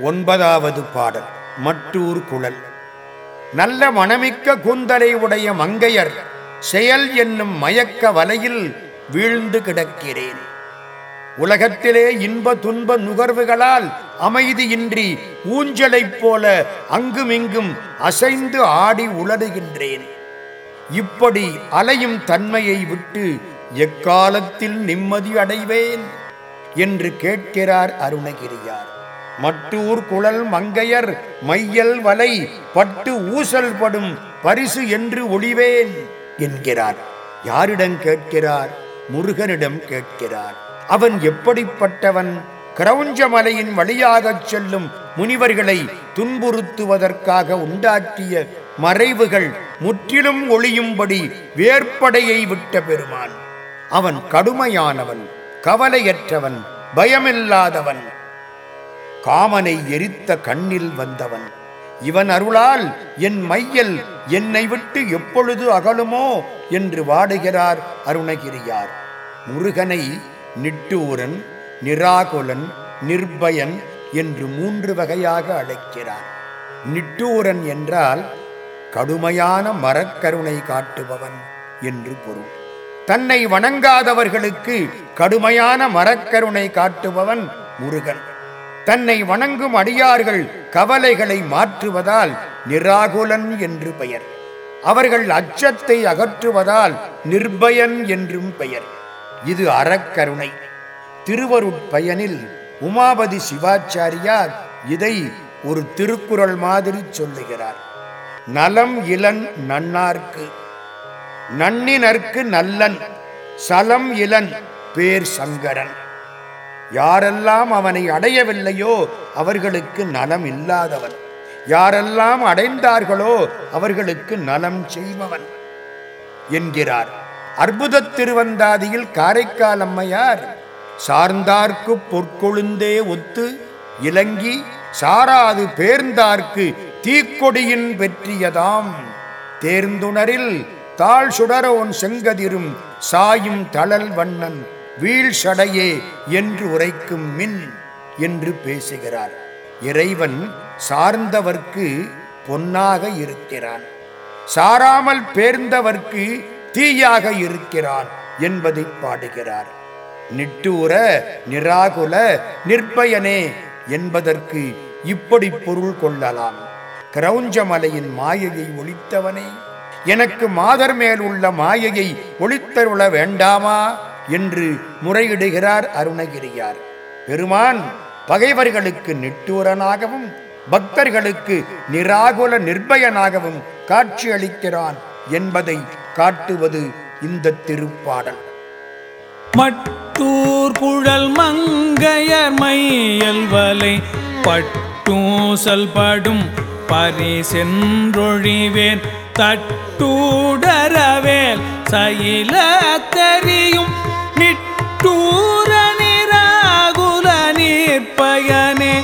ஒன்பதாவது பாடல் மட்டூர் குழல். நல்ல மணமிக்க கூந்தலை உடைய மங்கையர் செயல் என்னும் மயக்க வலையில் வீழ்ந்து கிடக்கிறேன். உலகத்திலே இன்ப துன்ப நுகர்வுகளால் அமைதியின்றி ஊஞ்சலைப் போல அங்குமிங்கும் அசைந்து ஆடி உலடுகின்றேன் இப்படி அலையும் தன்மையை விட்டு எக்காலத்தில் நிம்மதி அடைவேன்? என்று கேட்கிறார் அருணகிரியார். மட்டூர் குழல் மங்கையர் மையல் வலை பட்டு ஊசல் படும் பரிசு என்று ஒளிவேன் என்கிறார். யாரிடம் கேட்கிறார்? முருகனிடம் கேட்கிறார். அவன் எப்படிப்பட்டவன்? கிரௌஞ்சமலையின் வழியாகச் செல்லும் முனிவர்களை துன்புறுத்துவதற்காக உண்டாக்கிய மறைவுகள் முற்றிலும் ஒளியும்படி வேற்படையை விட்ட பெருமான். அவன் கடுமையானவன் கவலையற்றவன் பயமில்லாதவன். காமனை எரித்த கண்ணில் வந்தவன். இவன் அருளால் என் மையல் என்னை விட்டு எப்பொழுது அகலுமோ? என்று வாடுகிறார் அருணகிரியார். முருகனை நிட்டூரன் நிராகுலன் நிர்பயன் என்று மூன்று வகையாக அழைக்கிறார். நிட்டூரன் என்றால் கடுமையான மரக்கருணை காட்டுபவன் என்று பொருள். தன்னை வணங்காதவர்களுக்கு கடுமையான மரக்கருணை காட்டுபவன் முருகன். தன்னை வணங்கும் அடியார்கள் கவலைகளை மாற்றுவதால் நிராகுலன் என்று பெயர். அவர்கள் அச்சத்தை அகற்றுவதால் நிர்பயன் என்றும் பெயர். இது அறக்கருணை. திருவருட்பயனில் உமாபதி சிவாச்சாரியார் இதை ஒரு திருக்குறள் மாதிரி சொல்லுகிறார். நலம் இளன் நன்னார்க்கு. நன்னினர்க்கு நல்லன். சலம் இளன் பேர் சங்கரன். யாரெல்லாம் அவனை அடையவில்லையோ அவர்களுக்கு நலம் இல்லாதவன். யாரெல்லாம் அடைந்தார்களோ அவர்களுக்கு நலம் செய்பவன் என்கிறார். அற்புத திருவந்தாதியில் காரைக்கால் அம்மையார் சார்ந்தார்க்கு பொற்கொழுந்தே ஒத்து இலங்கி சாராது பேர்ந்தார்க்கு தீக்கொடியின் வெற்றியதாம். தேர்ந்துணரில் தாழ் சுடரோன் செங்கதிரும் சாயும் தளல் வண்ணன். வீழ் சடையே என்று உரைக்கும் மின் என்று பேசுகிறார். இறைவன் சார்ந்தவர்க்கு பொன்னாக இருக்கிறான். சாராமல் பேர்ந்தவர்க்கு தீயாக இருக்கிறான் என்பதை பாடுகிறார். நிட்டூர நிராகுல நிர்பயனே என்பதற்கு இப்படி பொருள் கொள்ளலாம். கிரௌஞ்சமலையின் மாயையை ஒழித்தவனே எனக்கு மாதர் மேல் உள்ள மாயையை ஒழித்தருள வேண்டாமா? என்று முறையிடுகிறார் அருணகிரியார். பெருமான் பகைவர்களுக்கு நிட்டூரனாகவும் பக்தர்களுக்கு நிராகுல நிர்பயனாகவும் காட்சியளிக்கிறான் என்பதை காட்டுவது இந்த திருப்பாடல். மட்டூர் குழல் மங்கையர் மையல்வலை பட்டூசல் படும் பரிசென்றொழிவேன் தட்டூடரவேல் சயில தெரியும் நிட்டூர நிராகுல நீர் பயனே